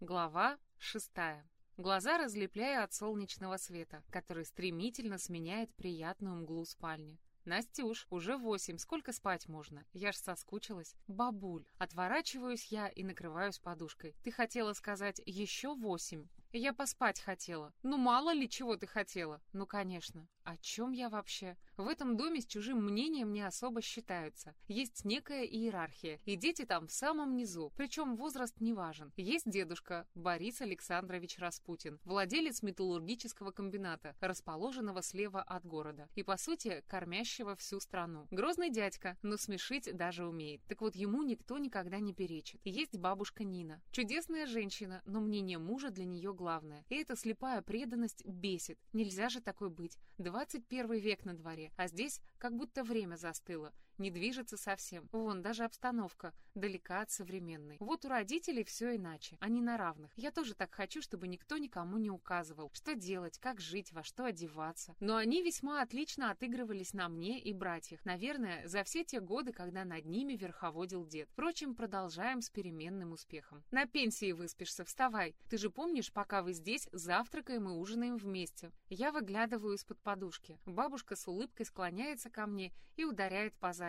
Глава шестая. Глаза разлепляю от солнечного света, который стремительно сменяет приятную мглу спальни. «Настюш, уже восемь, сколько спать можно? Я ж соскучилась». «Бабуль». Отворачиваюсь я и накрываюсь подушкой. «Ты хотела сказать еще восемь?» «Я поспать хотела». «Ну, мало ли чего ты хотела». «Ну, конечно». О чем я вообще? В этом доме с чужим мнением не особо считаются. Есть некая иерархия, и дети там в самом низу, причем возраст не важен. Есть дедушка Борис Александрович Распутин, владелец металлургического комбината, расположенного слева от города, и, по сути, кормящего всю страну. Грозный дядька, но смешить даже умеет. Так вот, ему никто никогда не перечит. Есть бабушка Нина. Чудесная женщина, но мнение мужа для нее главное. И эта слепая преданность бесит. Нельзя же такой быть. 21 век на дворе, а здесь как будто время застыло, не движется совсем. Вон, даже обстановка далека от современной. Вот у родителей все иначе, они на равных. Я тоже так хочу, чтобы никто никому не указывал, что делать, как жить, во что одеваться. Но они весьма отлично отыгрывались на мне и братьях. Наверное, за все те годы, когда над ними верховодил дед. Впрочем, продолжаем с переменным успехом. На пенсии выспишься, вставай. Ты же помнишь, пока вы здесь, завтракаем и ужинаем вместе. Я выглядываю из-под подушки. Бабушка с улыбкой склоняется ко мне и ударяет по заднице.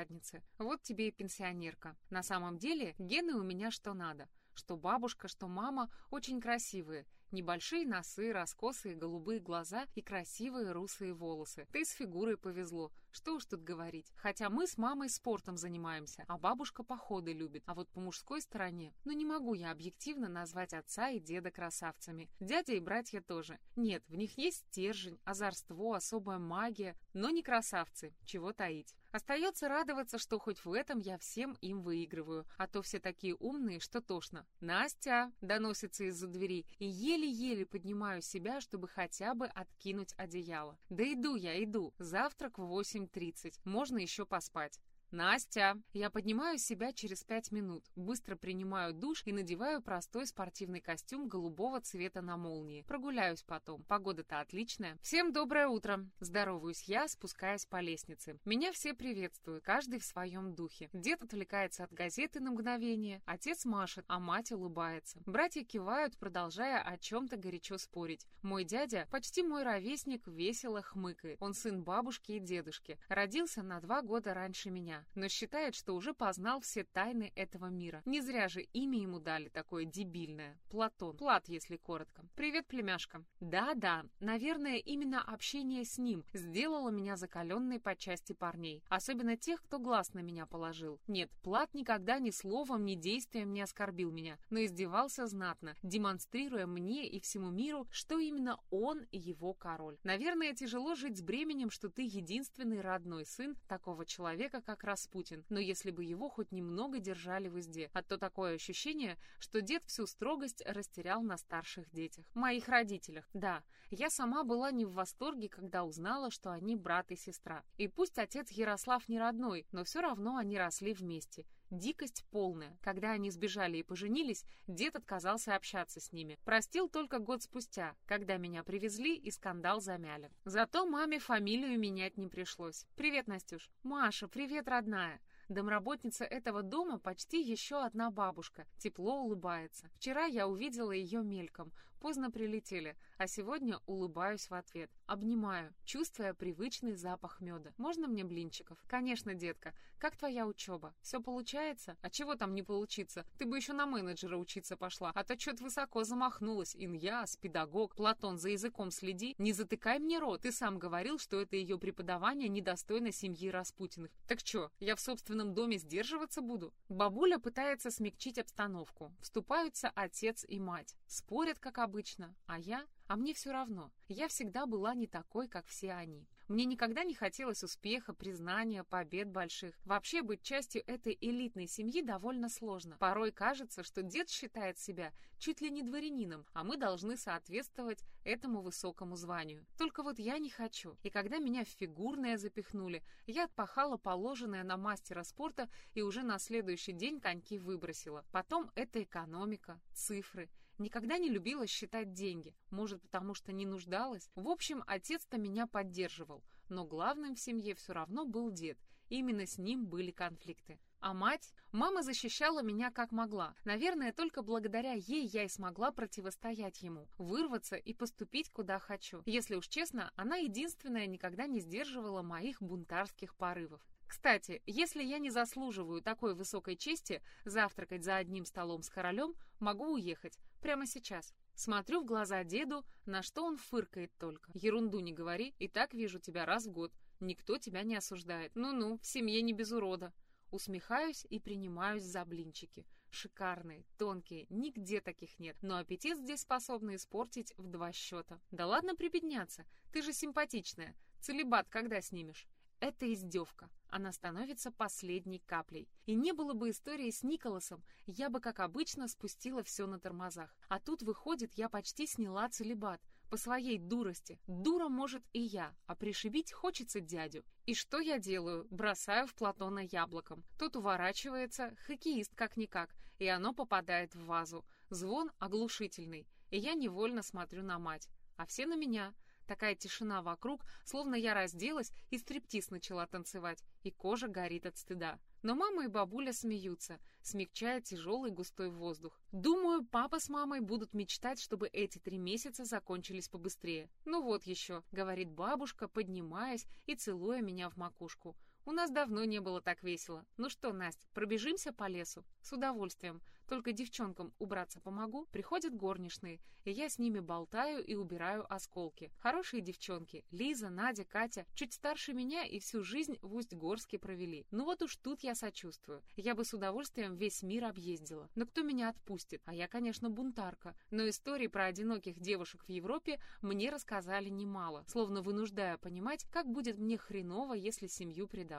Вот тебе и пенсионерка. На самом деле гены у меня что надо. Что бабушка, что мама очень красивые, Небольшие носы, раскосые голубые глаза и красивые русые волосы. Ты с фигурой повезло. Что уж тут говорить. Хотя мы с мамой спортом занимаемся, а бабушка походы любит. А вот по мужской стороне, ну не могу я объективно назвать отца и деда красавцами. Дядя и братья тоже. Нет, в них есть стержень, озорство, особая магия, но не красавцы. Чего таить. Остается радоваться, что хоть в этом я всем им выигрываю, а то все такие умные, что тошно. «Настя!» — доносится из-за двери, и еле-еле поднимаю себя, чтобы хотя бы откинуть одеяло. «Да иду я, иду. Завтрак в 8.30. Можно еще поспать». «Настя!» Я поднимаю себя через пять минут, быстро принимаю душ и надеваю простой спортивный костюм голубого цвета на молнии. Прогуляюсь потом. Погода-то отличная. Всем доброе утро! Здороваюсь я, спускаясь по лестнице. Меня все приветствуют, каждый в своем духе. Дед отвлекается от газеты на мгновение, отец машет, а мать улыбается. Братья кивают, продолжая о чем-то горячо спорить. Мой дядя, почти мой ровесник, весело хмыкает. Он сын бабушки и дедушки. Родился на два года раньше меня но считает, что уже познал все тайны этого мира. Не зря же имя ему дали такое дебильное. Платон. Плат, если коротко. Привет, племяшка. Да-да, наверное, именно общение с ним сделало меня закаленной по части парней. Особенно тех, кто глаз на меня положил. Нет, Плат никогда ни словом, ни действием не оскорбил меня, но издевался знатно, демонстрируя мне и всему миру, что именно он его король. Наверное, тяжело жить с бременем, что ты единственный родной сын такого человека, как Распутин, но если бы его хоть немного держали в узде, а то такое ощущение, что дед всю строгость растерял на старших детях. Моих родителях. Да, я сама была не в восторге, когда узнала, что они брат и сестра. И пусть отец Ярослав не родной, но все равно они росли вместе. Дикость полная. Когда они сбежали и поженились, дед отказался общаться с ними. Простил только год спустя, когда меня привезли и скандал замяли. Зато маме фамилию менять не пришлось. «Привет, Настюш». «Маша, привет, родная». Домработница этого дома почти еще одна бабушка. Тепло улыбается. Вчера я увидела ее мельком. Поздно прилетели, а сегодня улыбаюсь в ответ. Обнимаю, чувствуя привычный запах меда. Можно мне блинчиков? Конечно, детка. Как твоя учеба? Все получается? А чего там не получится? Ты бы еще на менеджера учиться пошла. А то что-то высоко замахнулась. Иньяс, педагог. Платон, за языком следи. Не затыкай мне рот. Ты сам говорил, что это ее преподавание недостойно семьи Распутиных. Так что, я в собственном доме сдерживаться буду? Бабуля пытается смягчить обстановку. Вступаются отец и мать. Спорят, как обычно. А я? А мне все равно. Я всегда была не такой, как все они. Мне никогда не хотелось успеха, признания, побед больших. Вообще быть частью этой элитной семьи довольно сложно. Порой кажется, что дед считает себя чуть ли не дворянином, а мы должны соответствовать этому высокому званию. Только вот я не хочу. И когда меня в фигурное запихнули, я отпахала положенное на мастера спорта и уже на следующий день коньки выбросила. Потом это экономика, цифры. Никогда не любила считать деньги. Может, потому что не нуждалась? В общем, отец-то меня поддерживал. Но главным в семье все равно был дед. Именно с ним были конфликты. А мать? Мама защищала меня как могла. Наверное, только благодаря ей я и смогла противостоять ему, вырваться и поступить куда хочу. Если уж честно, она единственная никогда не сдерживала моих бунтарских порывов. Кстати, если я не заслуживаю такой высокой чести завтракать за одним столом с королем, могу уехать. Прямо сейчас. Смотрю в глаза деду, на что он фыркает только. Ерунду не говори, и так вижу тебя раз в год. Никто тебя не осуждает. Ну-ну, в семье не без урода. Усмехаюсь и принимаюсь за блинчики. Шикарные, тонкие, нигде таких нет. Но аппетит здесь способны испортить в два счета. Да ладно прибедняться, ты же симпатичная. Целебат когда снимешь? Это издевка. Она становится последней каплей. И не было бы истории с Николасом, я бы, как обычно, спустила все на тормозах. А тут, выходит, я почти сняла целебат. По своей дурости. Дура может и я, а пришибить хочется дядю. И что я делаю? Бросаю в Платона яблоком. Тот уворачивается, хоккеист как-никак, и оно попадает в вазу. Звон оглушительный, и я невольно смотрю на мать. А все на меня. Такая тишина вокруг, словно я разделась и стриптиз начала танцевать, и кожа горит от стыда. Но мама и бабуля смеются, смягчая тяжелый густой воздух. Думаю, папа с мамой будут мечтать, чтобы эти три месяца закончились побыстрее. Ну вот еще, говорит бабушка, поднимаясь и целуя меня в макушку. У нас давно не было так весело. Ну что, Настя, пробежимся по лесу? С удовольствием. Только девчонкам убраться помогу. Приходят горничные, и я с ними болтаю и убираю осколки. Хорошие девчонки. Лиза, Надя, Катя. Чуть старше меня и всю жизнь в Усть-Горске провели. Ну вот уж тут я сочувствую. Я бы с удовольствием весь мир объездила. Но кто меня отпустит? А я, конечно, бунтарка. Но истории про одиноких девушек в Европе мне рассказали немало, словно вынуждая понимать, как будет мне хреново, если семью предам.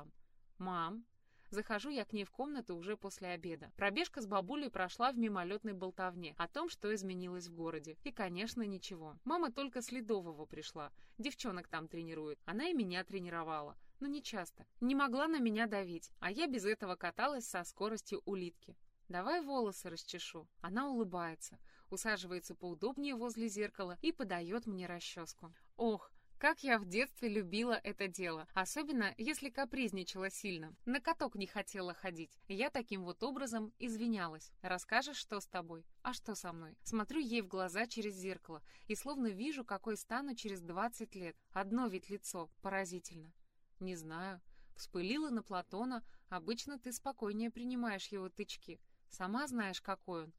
«Мам, Захожу я к ней в комнату уже после обеда. Пробежка с бабулей прошла в мимолетной болтовне о том, что изменилось в городе. И, конечно, ничего. Мама только с Ледового пришла. Девчонок там тренирует. Она и меня тренировала. Но не часто. Не могла на меня давить, а я без этого каталась со скоростью улитки. «Давай волосы расчешу». Она улыбается, усаживается поудобнее возле зеркала и подает мне расческу. Ох, как я в детстве любила это дело, особенно если капризничала сильно. На каток не хотела ходить. Я таким вот образом извинялась. Расскажешь, что с тобой? А что со мной? Смотрю ей в глаза через зеркало и словно вижу, какой стану через 20 лет. Одно ведь лицо, поразительно. Не знаю. Вспылила на Платона. Обычно ты спокойнее принимаешь его тычки. Сама знаешь, какой он.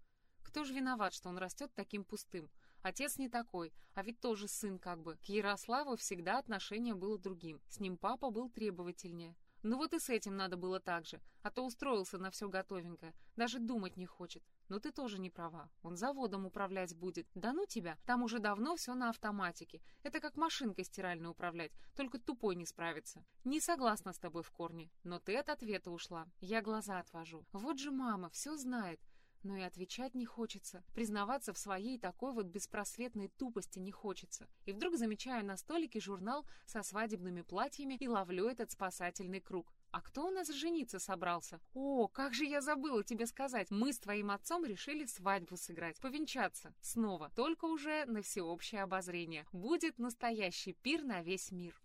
Кто же виноват, что он растет таким пустым? Отец не такой, а ведь тоже сын как бы. К Ярославу всегда отношение было другим. С ним папа был требовательнее. Ну вот и с этим надо было так же, а то устроился на все готовенькое, даже думать не хочет. Но ты тоже не права, он заводом управлять будет. Да ну тебя, там уже давно все на автоматике. Это как машинкой стиральной управлять, только тупой не справится. Не согласна с тобой в корне, но ты от ответа ушла. Я глаза отвожу. Вот же мама, все знает. Но и отвечать не хочется. Признаваться в своей такой вот беспросветной тупости не хочется. И вдруг замечаю на столике журнал со свадебными платьями и ловлю этот спасательный круг. А кто у нас жениться собрался? О, как же я забыла тебе сказать. Мы с твоим отцом решили свадьбу сыграть, повенчаться. Снова, только уже на всеобщее обозрение. Будет настоящий пир на весь мир.